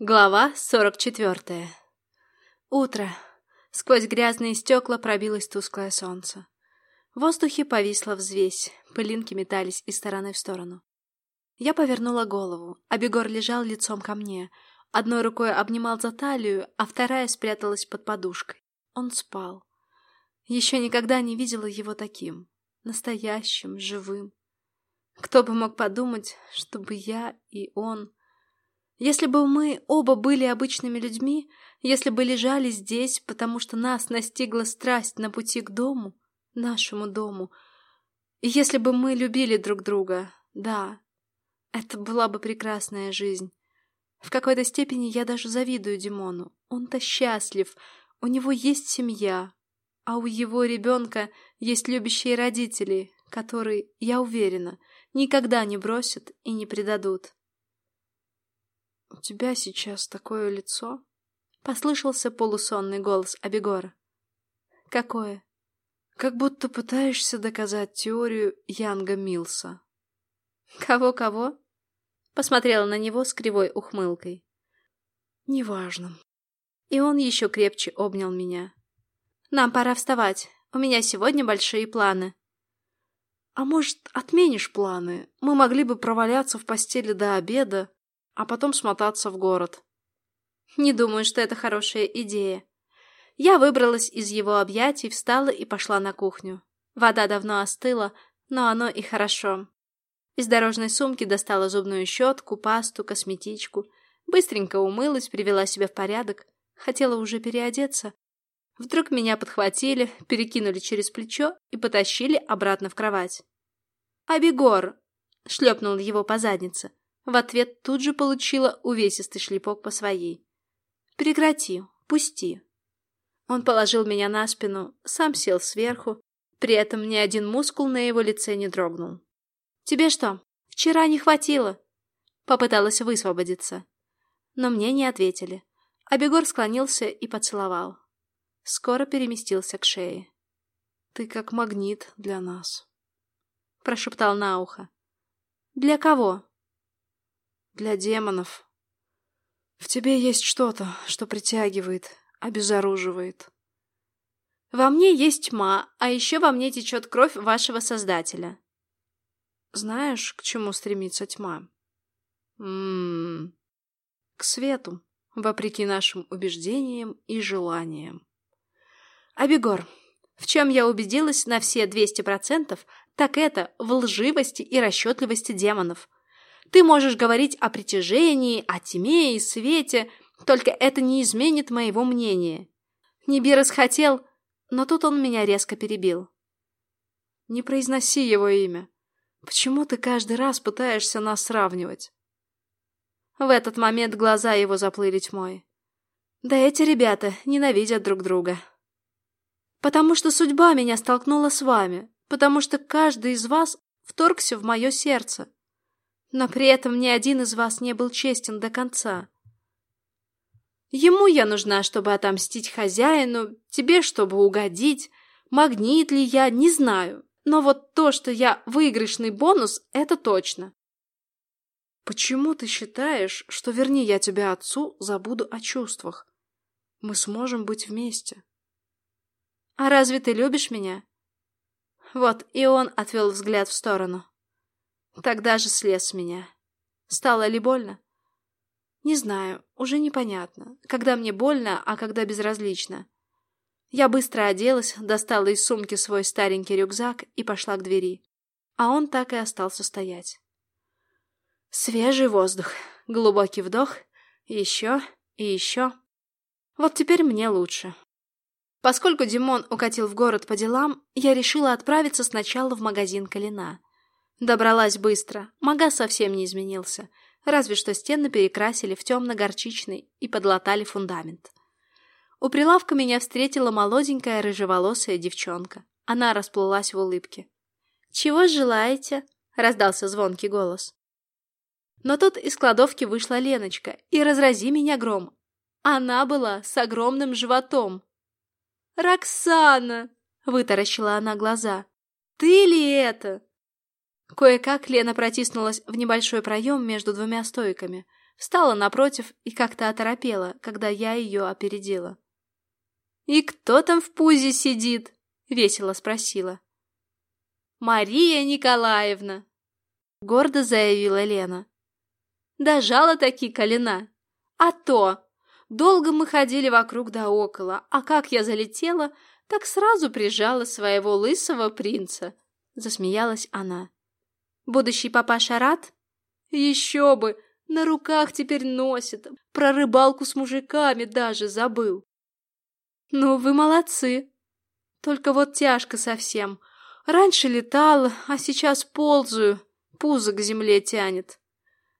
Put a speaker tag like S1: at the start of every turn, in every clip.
S1: Глава сорок четвертая. Утро. Сквозь грязные стекла пробилось тусклое солнце. В воздухе повисла взвесь, пылинки метались из стороны в сторону. Я повернула голову, а Бегор лежал лицом ко мне. Одной рукой обнимал за талию, а вторая спряталась под подушкой. Он спал. Еще никогда не видела его таким. Настоящим, живым. Кто бы мог подумать, чтобы я и он... Если бы мы оба были обычными людьми, если бы лежали здесь, потому что нас настигла страсть на пути к дому, нашему дому, и если бы мы любили друг друга, да, это была бы прекрасная жизнь. В какой-то степени я даже завидую Димону. Он-то счастлив, у него есть семья, а у его ребенка есть любящие родители, которые, я уверена, никогда не бросят и не предадут. «У тебя сейчас такое лицо?» — послышался полусонный голос Абегора. «Какое?» «Как будто пытаешься доказать теорию Янга Милса». «Кого-кого?» — посмотрела на него с кривой ухмылкой.
S2: «Неважно».
S1: И он еще крепче обнял меня. «Нам пора вставать. У меня сегодня большие планы».
S2: «А может, отменишь планы? Мы могли бы проваляться в постели до обеда, а потом смотаться в город.
S1: Не думаю, что это хорошая идея. Я выбралась из его объятий, встала и пошла на кухню. Вода давно остыла, но оно и хорошо. Из дорожной сумки достала зубную щетку, пасту, косметичку. Быстренько умылась, привела себя в порядок. Хотела уже переодеться. Вдруг меня подхватили, перекинули через плечо и потащили обратно в кровать. «Абегор!» — шлепнул его по заднице. В ответ тут же получила увесистый шлепок по своей. «Прекрати, пусти». Он положил меня на спину, сам сел сверху, при этом ни один мускул на его лице не дрогнул. «Тебе что, вчера не хватило?» Попыталась высвободиться. Но мне не ответили. А Бегор склонился и поцеловал. Скоро переместился к шее.
S2: «Ты как магнит для нас», —
S1: прошептал на ухо. «Для кого?»
S2: Для демонов. В тебе есть что-то, что притягивает, обезоруживает.
S1: Во мне есть тьма, а еще во мне течет кровь вашего Создателя.
S2: Знаешь, к чему стремится тьма? Ммм... К свету, вопреки нашим убеждениям и желаниям.
S1: Абегор, в чем я убедилась на все 200%, так это в лживости и расчетливости демонов — ты можешь говорить о притяжении, о тьме и свете, только это не изменит моего мнения. Нибирос хотел, но тут он меня резко перебил.
S2: Не произноси его имя. Почему ты каждый раз пытаешься нас сравнивать?
S1: В этот момент глаза его заплыли тьмой. Да эти ребята ненавидят друг друга. Потому что судьба меня столкнула с вами, потому что каждый из вас вторгся в мое сердце. Но при этом ни один из вас не был честен до конца. Ему я нужна, чтобы отомстить хозяину, тебе, чтобы угодить. Магнит ли я, не знаю. Но вот то, что я выигрышный бонус, это точно.
S2: Почему ты считаешь, что верни я тебя отцу, забуду о чувствах? Мы сможем быть вместе.
S1: А разве ты любишь меня? Вот, и он отвел взгляд в сторону. Тогда же слез с меня. Стало ли больно? Не знаю, уже непонятно, когда мне больно, а когда безразлично. Я быстро оделась, достала из сумки свой старенький рюкзак и пошла к двери. А он так и остался стоять. Свежий воздух, глубокий вдох, еще и еще. Вот теперь мне лучше. Поскольку Димон укатил в город по делам, я решила отправиться сначала в магазин Калина. Добралась быстро. Мага совсем не изменился. Разве что стены перекрасили в темно-горчичный и подлатали фундамент. У прилавка меня встретила молоденькая рыжеволосая девчонка. Она расплылась в улыбке. «Чего желаете?» — раздался звонкий голос. Но тут из кладовки вышла Леночка, и разрази меня гром. Она была с огромным животом. «Роксана!» — вытаращила она глаза. «Ты ли это?» Кое-как Лена протиснулась в небольшой проем между двумя стойками. встала напротив и как-то оторопела, когда я ее опередила. «И кто там в пузе сидит?» — весело спросила. «Мария Николаевна!» — гордо заявила Лена. «Дожала таки колена. А то! Долго мы ходили вокруг да около, а как я залетела, так сразу прижала своего лысого принца!» — засмеялась она. «Будущий папаша рад?» «Еще бы! На руках теперь носит, про рыбалку с мужиками даже забыл!» «Ну, вы молодцы!» Только вот тяжко совсем. Раньше летала, а сейчас ползаю, пузо к земле тянет.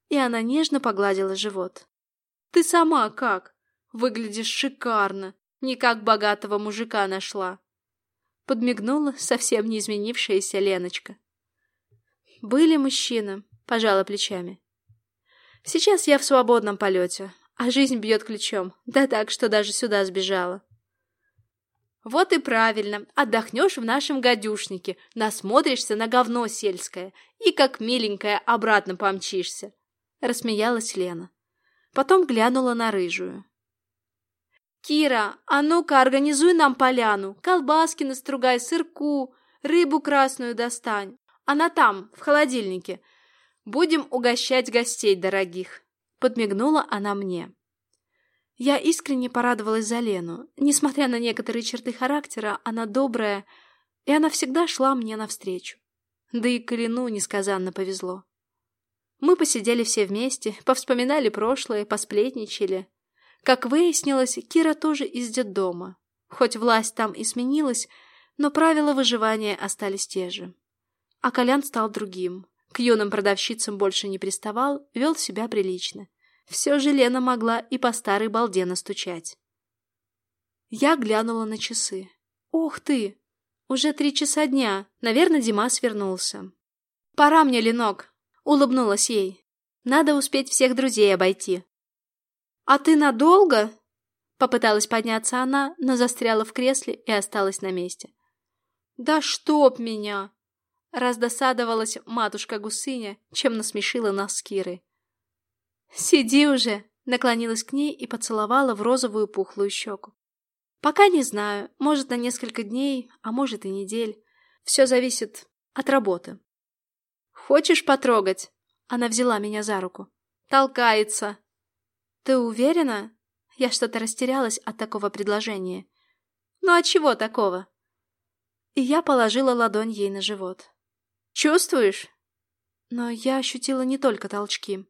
S1: И она нежно погладила живот. Ты сама как? Выглядишь шикарно. Не как богатого мужика нашла. Подмигнула совсем не изменившаяся Леночка. Были мужчины, пожала плечами. Сейчас я в свободном полете, а жизнь бьет ключом, да так, что даже сюда сбежала. Вот и правильно, отдохнешь в нашем гадюшнике, насмотришься на говно сельское и, как миленькая, обратно помчишься. Рассмеялась Лена. Потом глянула на рыжую. «Кира, а ну-ка организуй нам поляну, колбаски настругай, сырку, рыбу красную достань. Она там, в холодильнике. Будем угощать гостей дорогих». Подмигнула она мне. Я искренне порадовалась за Лену. Несмотря на некоторые черты характера, она добрая, и она всегда шла мне навстречу. Да и Калину несказанно повезло. Мы посидели все вместе, повспоминали прошлое, посплетничали. Как выяснилось, Кира тоже из детдома. Хоть власть там и сменилась, но правила выживания остались те же. А Колян стал другим. К юным продавщицам больше не приставал, вел себя прилично. Все же Лена могла и по старой балде настучать. Я глянула на часы. «Ух ты! Уже три часа дня. Наверное, Димас вернулся». «Пора мне, Ленок!» — улыбнулась ей. «Надо успеть всех друзей обойти». «А ты надолго?» Попыталась подняться она, но застряла в кресле и осталась на месте. «Да чтоб меня!» Раздосадовалась матушка Гусыня, чем насмешила нас с Кирой. «Сиди уже!» — наклонилась к ней и поцеловала в розовую пухлую щеку. «Пока не знаю. Может, на несколько дней, а может и недель. Все зависит от работы». «Хочешь потрогать?» Она взяла меня за руку. «Толкается!» «Ты уверена?» Я что-то растерялась от такого предложения. «Ну а чего такого?» И я положила ладонь ей на живот. «Чувствуешь?» Но я ощутила не только толчки.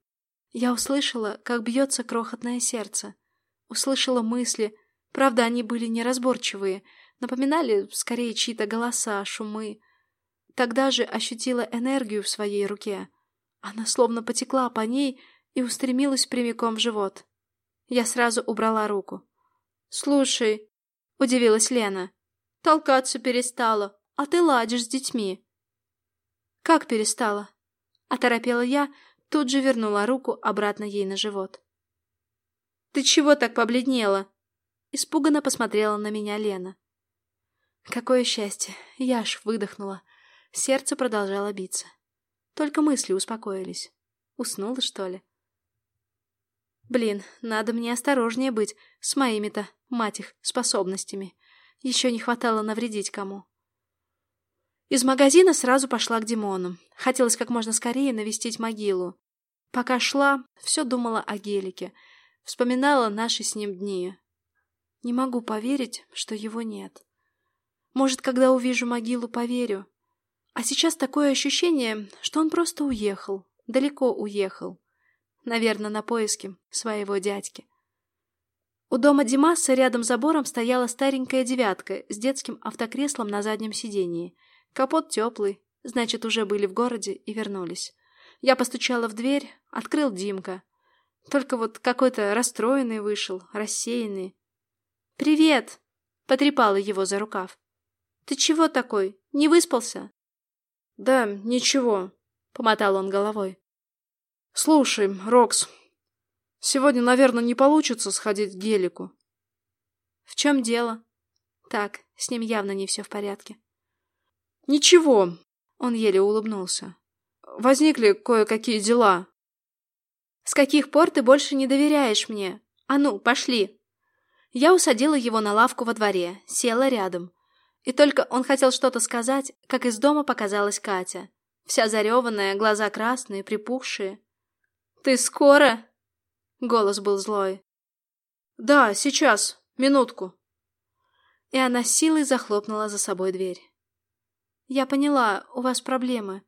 S1: Я услышала, как бьется крохотное сердце. Услышала мысли, правда, они были неразборчивые, напоминали скорее чьи-то голоса, шумы. Тогда же ощутила энергию в своей руке. Она словно потекла по ней и устремилась прямиком в живот. Я сразу убрала руку. «Слушай», — удивилась Лена, — «толкаться перестала, а ты ладишь с детьми». «Как перестала?» — оторопела я, — Тут же вернула руку обратно ей на живот. «Ты чего так побледнела?» Испуганно посмотрела на меня Лена. Какое счастье! Я аж выдохнула. Сердце продолжало биться. Только мысли успокоились. Уснула, что ли? Блин, надо мне осторожнее быть с моими-то, мать их, способностями. Еще не хватало навредить кому. Из магазина сразу пошла к Димону. Хотелось как можно скорее навестить могилу. Пока шла, все думала о Гелике. Вспоминала наши с ним дни. Не могу поверить, что его нет. Может, когда увижу могилу, поверю. А сейчас такое ощущение, что он просто уехал, далеко уехал. Наверное, на поиски своего дядьки. У дома Димаса рядом с забором стояла старенькая девятка с детским автокреслом на заднем сидении — Капот теплый, значит, уже были в городе и вернулись. Я постучала в дверь, открыл Димка. Только вот какой-то расстроенный вышел, рассеянный. «Привет!» — потрепала его за рукав. «Ты чего такой? Не выспался?»
S2: «Да, ничего», — помотал он головой. «Слушай, Рокс, сегодня, наверное, не получится сходить к Гелику».
S1: «В чем дело?» «Так, с ним явно не все в порядке».
S2: «Ничего», — он еле улыбнулся. «Возникли кое-какие дела».
S1: С каких пор ты больше не доверяешь мне? А ну, пошли!» Я усадила его на лавку во дворе, села рядом. И только он хотел что-то сказать, как из дома показалась Катя. Вся зареванная, глаза красные, припухшие. «Ты скоро?» Голос был злой.
S2: «Да, сейчас. Минутку».
S1: И она силой захлопнула за собой дверь. «Я поняла, у вас проблемы.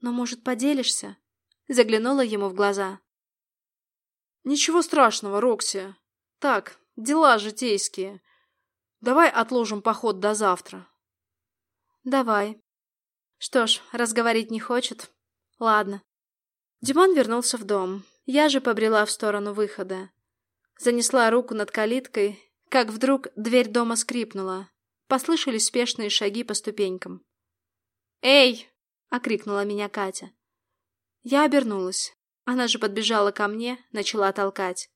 S1: Но, может, поделишься?» Заглянула ему в глаза.
S2: «Ничего страшного, Рокси. Так, дела житейские. Давай отложим поход до завтра».
S1: «Давай». Что ж, разговорить не хочет. Ладно. Димон вернулся в дом. Я же побрела в сторону выхода. Занесла руку над калиткой, как вдруг дверь дома скрипнула. Послышались спешные шаги по ступенькам. «Эй!» — окрикнула меня Катя. Я обернулась. Она же подбежала ко мне, начала толкать.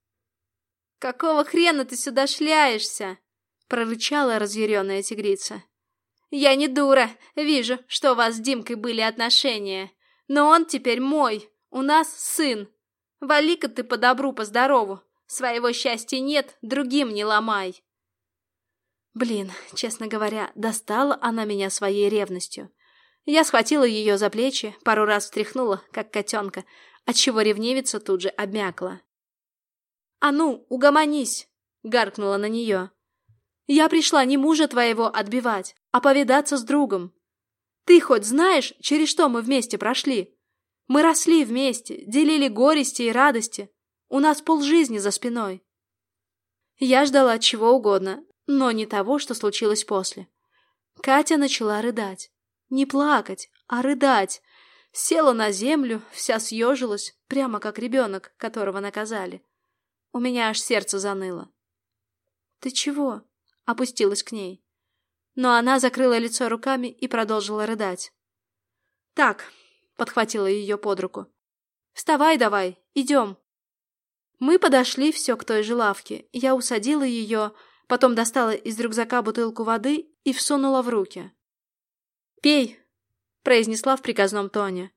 S1: «Какого хрена ты сюда шляешься?» — прорычала разъяренная тигрица. «Я не дура. Вижу, что у вас с Димкой были отношения. Но он теперь мой. У нас сын. Вали-ка ты по добру, по здорову. Своего счастья нет, другим не ломай». Блин, честно говоря, достала она меня своей ревностью. Я схватила ее за плечи, пару раз встряхнула, как котенка, отчего ревнивица тут же обмякла. «А ну, угомонись!» — гаркнула на нее. «Я пришла не мужа твоего отбивать, а повидаться с другом. Ты хоть знаешь, через что мы вместе прошли? Мы росли вместе, делили горести и радости. У нас полжизни за спиной». Я ждала чего угодно, но не того, что случилось после. Катя начала рыдать. Не плакать, а рыдать. Села на землю, вся съежилась, прямо как ребенок, которого наказали. У меня аж сердце заныло. «Ты чего?» — опустилась к ней. Но она закрыла лицо руками и продолжила рыдать. «Так», — подхватила ее под руку. «Вставай давай, идем». Мы подошли все к той же лавке. Я усадила ее, потом достала из рюкзака бутылку воды и всунула в руки. «Пей!» — произнесла в приказном тоне.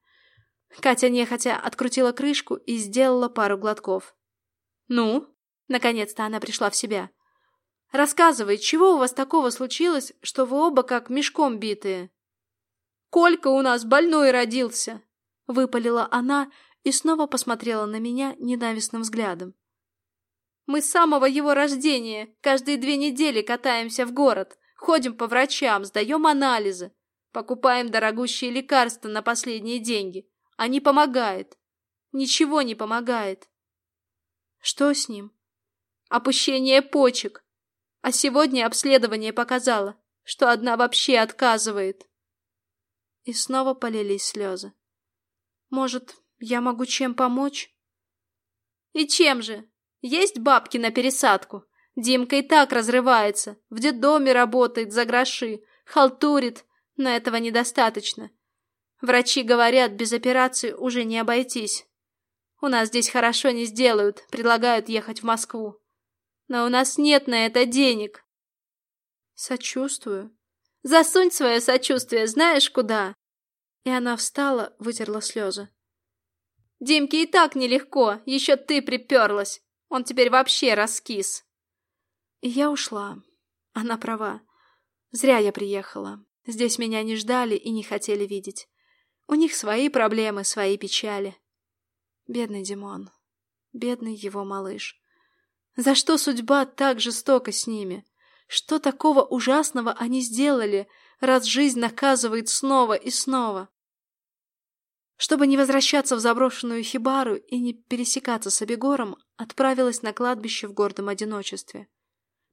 S1: Катя нехотя открутила крышку и сделала пару глотков. «Ну?» — наконец-то она пришла в себя. «Рассказывай, чего у вас такого случилось, что вы оба как мешком битые?» «Колька у нас больной родился!» — выпалила она и снова посмотрела на меня ненавистным взглядом. «Мы с самого его рождения каждые две недели катаемся в город, ходим по врачам, сдаем анализы. Покупаем дорогущие лекарства на последние деньги. А не помогает. Ничего не помогает. Что с ним? Опущение почек. А сегодня обследование показало, что одна вообще отказывает. И снова полились слезы. Может, я могу чем помочь? И чем же? Есть бабки на пересадку. Димка и так разрывается, в детдоме работает за гроши, халтурит, но этого недостаточно. Врачи говорят, без операции уже не обойтись. У нас здесь хорошо не сделают, предлагают ехать в Москву. Но у нас нет на это денег. Сочувствую. Засунь свое сочувствие знаешь куда? И она встала, вытерла слезы. Димке и так нелегко, еще ты приперлась. Он теперь вообще раскис. И я ушла. Она права. Зря я приехала. Здесь меня не ждали и не хотели видеть. У них свои проблемы, свои печали. Бедный Димон. Бедный его малыш. За что судьба так жестока с ними? Что такого ужасного они сделали, раз жизнь наказывает снова и снова? Чтобы не возвращаться в заброшенную хибару и не пересекаться с Абегором, отправилась на кладбище в гордом одиночестве.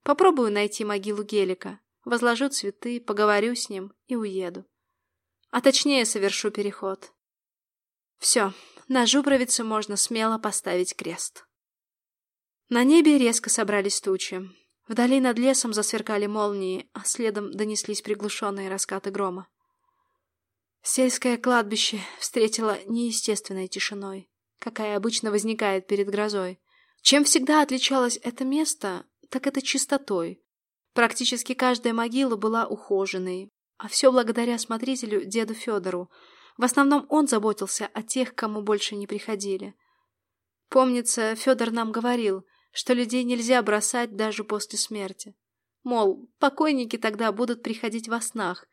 S1: Попробую найти могилу Гелика возложу цветы, поговорю с ним и уеду. А точнее совершу переход. Все, на Жубровице можно смело поставить крест. На небе резко собрались тучи. Вдали над лесом засверкали молнии, а следом донеслись приглушенные раскаты грома. Сельское кладбище встретило неестественной тишиной, какая обычно возникает перед грозой. Чем всегда отличалось это место, так это чистотой, Практически каждая могила была ухоженной, а все благодаря смотрителю деду Федору. В основном он заботился о тех, кому больше не приходили. Помнится, Федор нам говорил, что людей нельзя бросать даже после смерти. Мол, покойники тогда будут приходить во снах,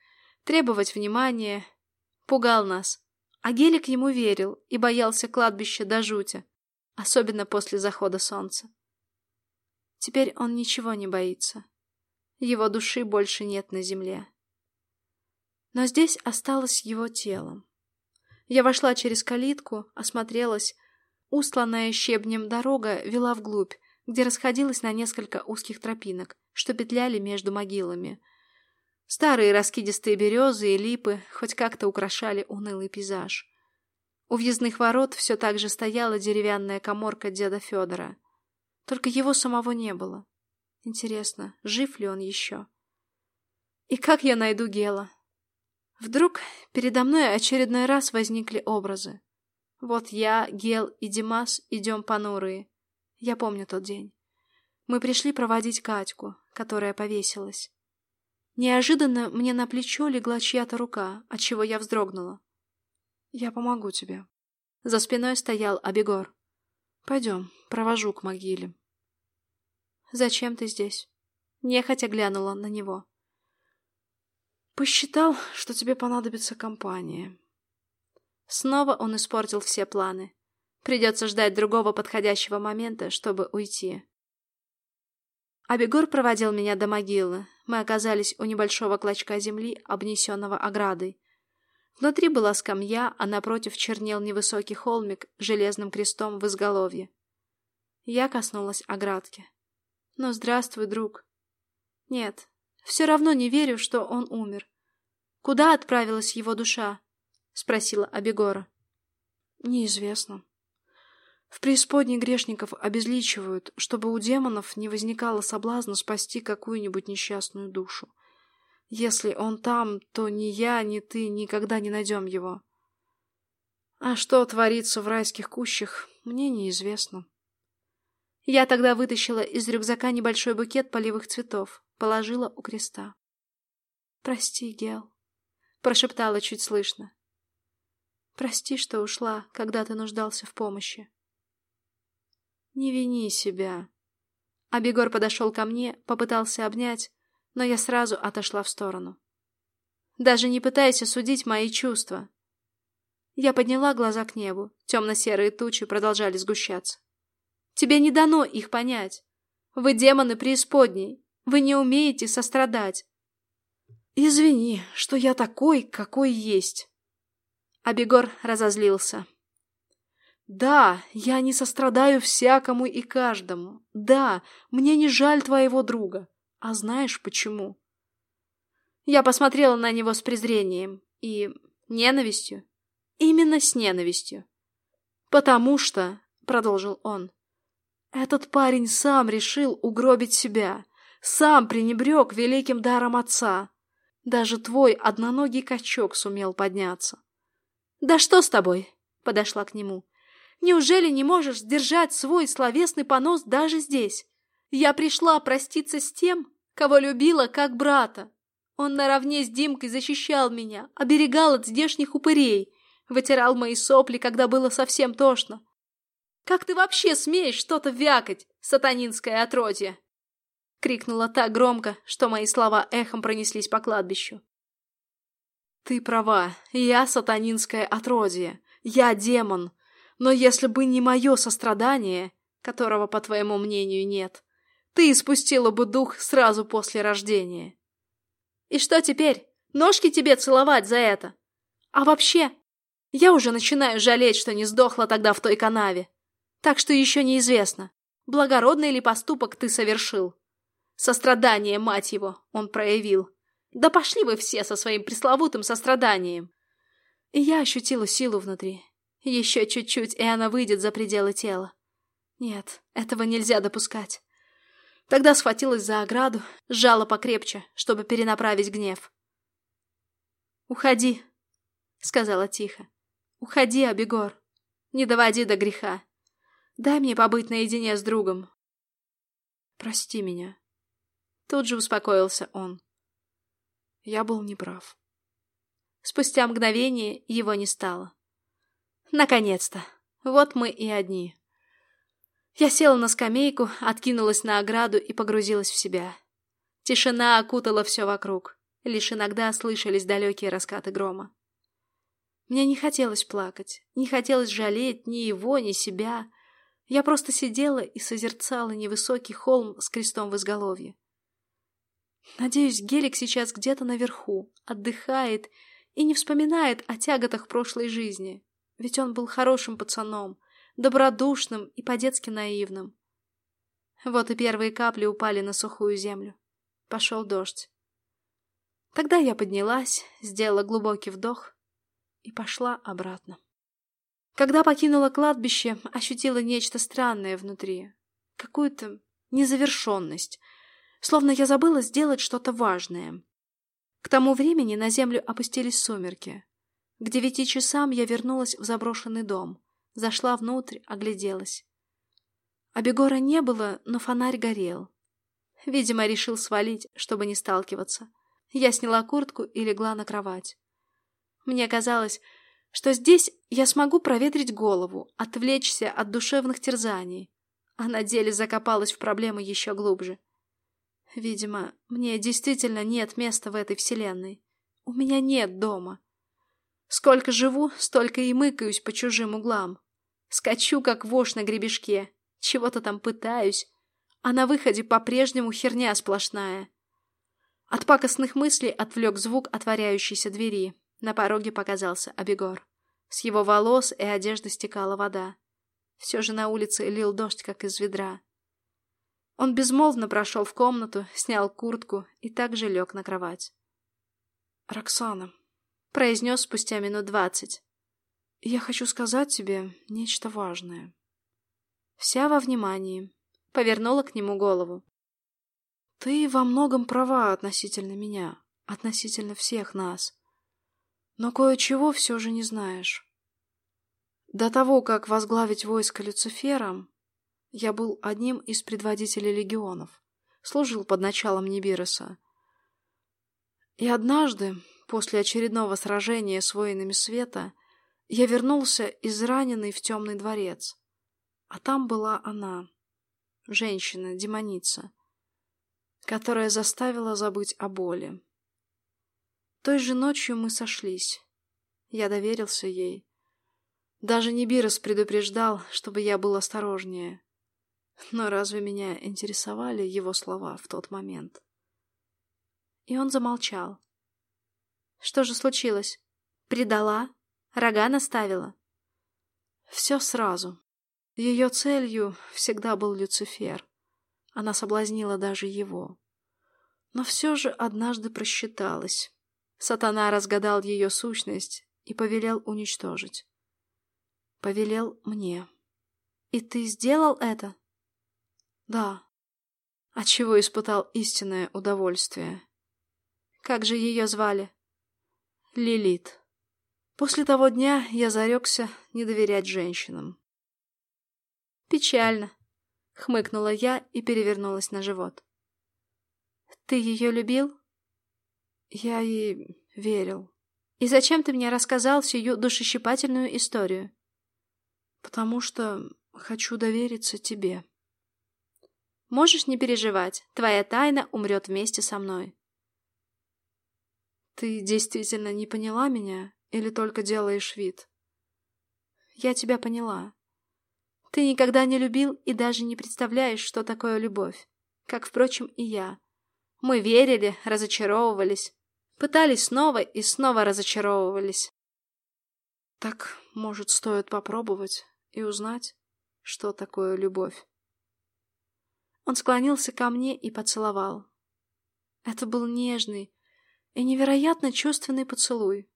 S1: требовать внимания. Пугал нас. А Гелик ему верил и боялся кладбища до жути, особенно после захода солнца. Теперь он ничего не боится. Его души больше нет на земле. Но здесь осталось его тело. Я вошла через калитку, осмотрелась. Устланная щебнем дорога вела вглубь, где расходилась на несколько узких тропинок, что петляли между могилами. Старые раскидистые березы и липы хоть как-то украшали унылый пейзаж. У въездных ворот все так же стояла деревянная коморка деда Федора. Только его самого не было. Интересно, жив ли он еще? И как я найду Гела? Вдруг передо мной очередной раз возникли образы. Вот я, Гел и Димас идем понурые. Я помню тот день. Мы пришли проводить Катьку, которая повесилась. Неожиданно мне на плечо легла чья-то рука, от чего я вздрогнула. «Я помогу тебе». За спиной стоял Абегор. «Пойдем, провожу к могиле». «Зачем ты здесь?» Нехотя глянула на него. «Посчитал, что тебе понадобится компания». Снова он испортил все планы. Придется ждать другого подходящего момента, чтобы уйти. Абегор проводил меня до могилы. Мы оказались у небольшого клочка земли, обнесенного оградой. Внутри была скамья, а напротив чернел невысокий холмик с железным крестом в изголовье. Я коснулась оградки. Ну, здравствуй, друг. Нет, все равно не верю, что он умер. Куда отправилась его душа? Спросила Абегора. Неизвестно. В преисподней грешников обезличивают, чтобы у демонов не возникало соблазна спасти какую-нибудь несчастную душу. Если он там, то ни я, ни ты никогда не найдем его. А что творится в райских кущах, мне неизвестно. Я тогда вытащила из рюкзака небольшой букет полевых цветов, положила у креста. «Прости, Гел», — прошептала чуть слышно. «Прости, что ушла, когда ты нуждался в помощи». «Не вини себя». Абегор подошел ко мне, попытался обнять, но я сразу отошла в сторону. «Даже не пытайся судить мои чувства». Я подняла глаза к небу, темно-серые тучи продолжали сгущаться. «Тебе не дано их понять. Вы демоны преисподней, вы не умеете сострадать». «Извини, что я такой, какой есть». Абегор разозлился. Да, я не сострадаю всякому и каждому. Да, мне не жаль твоего друга. А знаешь почему? Я посмотрела на него с презрением и ненавистью. Именно с ненавистью. Потому что, продолжил он, этот парень сам решил угробить себя, сам пренебрег великим даром отца. Даже твой одноногий качок сумел подняться. «Да что с тобой?» — подошла к нему. Неужели не можешь сдержать свой словесный понос даже здесь? Я пришла проститься с тем, кого любила как брата. Он наравне с Димкой защищал меня, оберегал от здешних упырей, вытирал мои сопли, когда было совсем тошно. «Как ты вообще смеешь что-то вякать, сатанинское отродье?» Крикнула так громко, что мои слова эхом пронеслись по кладбищу. «Ты права, я сатанинское отродье, я демон, но если бы не мое сострадание, которого, по твоему мнению, нет, ты испустила бы дух сразу после рождения. И что теперь? Ножки тебе целовать за это? А вообще, я уже начинаю жалеть, что не сдохла тогда в той канаве. Так что еще неизвестно, благородный ли поступок ты совершил. Сострадание, мать его, он проявил. Да пошли вы все со своим пресловутым состраданием. И я ощутила силу внутри, еще чуть-чуть, и она выйдет за пределы тела. Нет, этого нельзя допускать. Тогда схватилась за ограду, сжала покрепче, чтобы перенаправить гнев. «Уходи», — сказала тихо. «Уходи, Абегор. Не доводи до греха. Дай мне побыть наедине с другом». «Прости меня». Тут же успокоился он. Я был неправ. Спустя мгновение его не стало. Наконец-то. Вот мы и одни. Я села на скамейку, откинулась на ограду и погрузилась в себя. Тишина окутала все вокруг. Лишь иногда слышались далекие раскаты грома. Мне не хотелось плакать, не хотелось жалеть ни его, ни себя. Я просто сидела и созерцала невысокий холм с крестом в изголовье. Надеюсь, Гелик сейчас где-то наверху, отдыхает и не вспоминает о тяготах прошлой жизни. Ведь он был хорошим пацаном, добродушным и по-детски наивным. Вот и первые капли упали на сухую землю. Пошел дождь. Тогда я поднялась, сделала глубокий вдох и пошла обратно. Когда покинула кладбище, ощутила нечто странное внутри. Какую-то незавершенность. Словно я забыла сделать что-то важное. К тому времени на землю опустились сумерки. К девяти часам я вернулась в заброшенный дом. Зашла внутрь, огляделась. Абегора не было, но фонарь горел. Видимо, решил свалить, чтобы не сталкиваться. Я сняла куртку и легла на кровать. Мне казалось, что здесь я смогу проветрить голову, отвлечься от душевных терзаний, а на деле закопалась в проблемы еще глубже. Видимо, мне действительно нет места в этой вселенной. У меня нет дома. Сколько живу, столько и мыкаюсь по чужим углам. Скачу, как вошь на гребешке. Чего-то там пытаюсь. А на выходе по-прежнему херня сплошная. От пакостных мыслей отвлек звук отворяющейся двери. На пороге показался Абегор. С его волос и одежды стекала вода. Все же на улице лил дождь, как из ведра. Он безмолвно прошел в комнату, снял куртку и также лег на кровать. «Роксана», — произнес спустя минут двадцать. Я хочу сказать тебе нечто важное. Вся во внимании. Повернула к нему голову. Ты во многом права относительно меня, относительно всех нас. Но кое-чего все же не знаешь. До того, как возглавить войско Люцифера, я был одним из предводителей легионов, служил под началом Нибироса. И однажды, после очередного сражения с воинами света, я вернулся израненный в темный дворец. А там была она, женщина, демоница, которая заставила забыть о боли. Той же ночью мы сошлись. Я доверился ей. Даже Нибирос предупреждал, чтобы я был осторожнее. Но разве меня интересовали его слова в тот момент? И он замолчал. Что же случилось? Предала? Рога наставила. Все сразу. Ее целью всегда был Люцифер. Она соблазнила даже его. Но все же однажды просчиталась. Сатана разгадал ее сущность и повелел уничтожить. Повелел мне. И ты сделал это? Да. Отчего испытал истинное удовольствие. Как же ее звали? Лилит. После того дня я зарекся не доверять женщинам. «Печально», — хмыкнула я и перевернулась на живот. «Ты ее любил?» «Я ей верил». «И зачем ты мне рассказал сию душещипательную историю?» «Потому что хочу довериться тебе». «Можешь не переживать, твоя тайна умрет вместе со мной». «Ты действительно не поняла меня?» Или только делаешь вид? Я тебя поняла. Ты никогда не любил и даже не представляешь, что такое любовь. Как, впрочем, и я. Мы верили, разочаровывались. Пытались снова и снова разочаровывались. Так, может, стоит попробовать и узнать, что такое любовь. Он склонился ко мне и поцеловал. Это был нежный и невероятно чувственный поцелуй.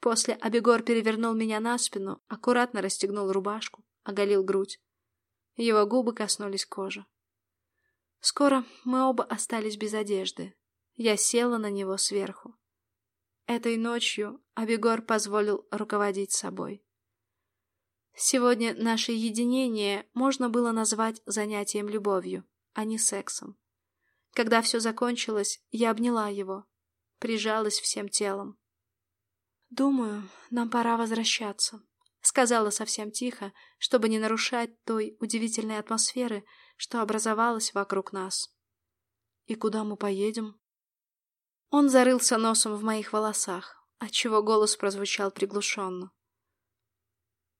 S1: После Абегор перевернул меня на спину, аккуратно расстегнул рубашку, оголил грудь. Его губы коснулись кожи. Скоро мы оба остались без одежды. Я села на него сверху. Этой ночью Абегор позволил руководить собой. Сегодня наше единение можно было назвать занятием любовью, а не сексом. Когда все закончилось, я обняла его, прижалась всем телом. «Думаю, нам пора возвращаться», Сказала совсем тихо, чтобы не нарушать той удивительной атмосферы, что образовалась вокруг нас.
S2: «И куда мы поедем?»
S1: Он зарылся носом в моих волосах, отчего голос прозвучал приглушенно.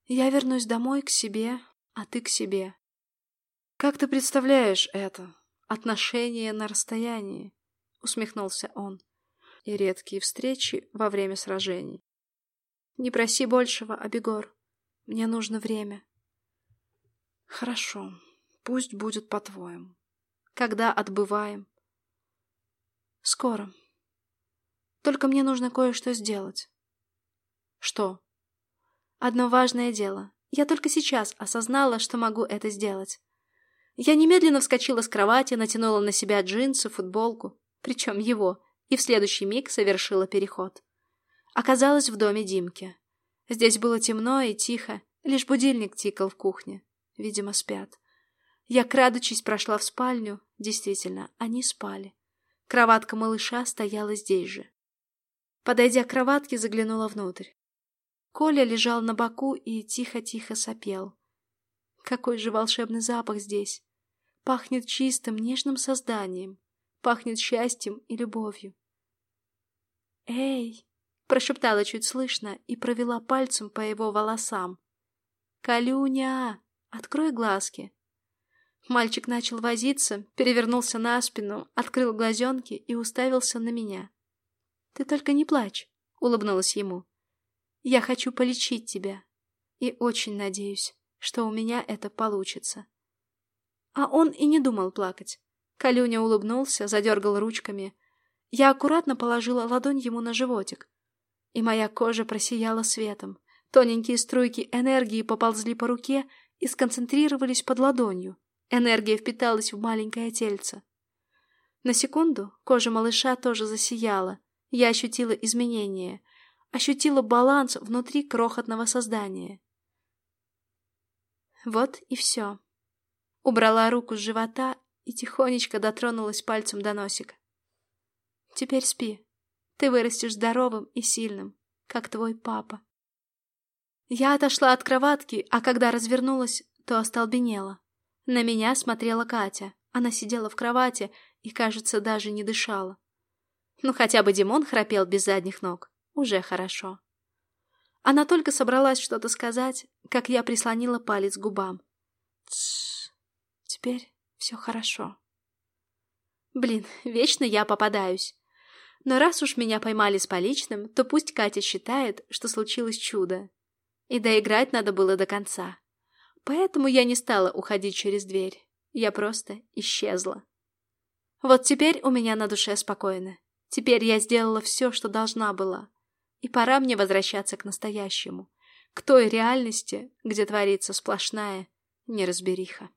S1: «Я вернусь домой к себе, а ты к себе.
S2: Как ты представляешь это?
S1: Отношения на расстоянии?» — усмехнулся он.
S2: «И редкие встречи во время сражений.
S1: Не проси большего, Абегор. Мне нужно время.
S2: Хорошо. Пусть будет по-твоему.
S1: Когда отбываем? Скоро. Только мне нужно кое-что сделать.
S2: Что?
S1: Одно важное дело. Я только сейчас осознала, что могу это сделать. Я немедленно вскочила с кровати, натянула на себя джинсы, футболку, причем его, и в следующий миг совершила переход. Оказалась в доме Димки. Здесь было темно и тихо, лишь будильник тикал в кухне. Видимо, спят. Я, крадучись, прошла в спальню. Действительно, они спали. Кроватка малыша стояла здесь же. Подойдя к кроватке, заглянула внутрь. Коля лежал на боку и тихо-тихо сопел. Какой же волшебный запах здесь! Пахнет чистым, нежным созданием. Пахнет счастьем и любовью. «Эй!» прошептала чуть слышно и провела пальцем по его волосам. «Калюня, открой глазки!» Мальчик начал возиться, перевернулся на спину, открыл глазенки и уставился на меня. «Ты только не плачь», — улыбнулась ему. «Я хочу полечить тебя и очень надеюсь, что у меня это получится». А он и не думал плакать. Калюня улыбнулся, задергал ручками. Я аккуратно положила ладонь ему на животик, и моя кожа просияла светом. Тоненькие струйки энергии поползли по руке и сконцентрировались под ладонью. Энергия впиталась в маленькое тельце. На секунду кожа малыша тоже засияла. Я ощутила изменения, ощутила баланс внутри крохотного создания. Вот и все. Убрала руку с живота и тихонечко дотронулась пальцем до носика. Теперь спи. Ты вырастешь здоровым и сильным, как твой папа. Я отошла от кроватки, а когда развернулась, то остолбенела. На меня смотрела Катя. Она сидела в кровати и, кажется, даже не дышала. Ну, хотя бы Димон храпел без задних ног. Уже хорошо. Она только собралась что-то сказать, как я прислонила палец к губам. Тссс, теперь все хорошо. Блин, вечно я попадаюсь. Но раз уж меня поймали с поличным, то пусть Катя считает, что случилось чудо. И доиграть надо было до конца. Поэтому я не стала уходить через дверь. Я просто исчезла. Вот теперь у меня на душе спокойно. Теперь я сделала все, что должна была. И пора мне возвращаться к настоящему. К той реальности, где творится сплошная неразбериха.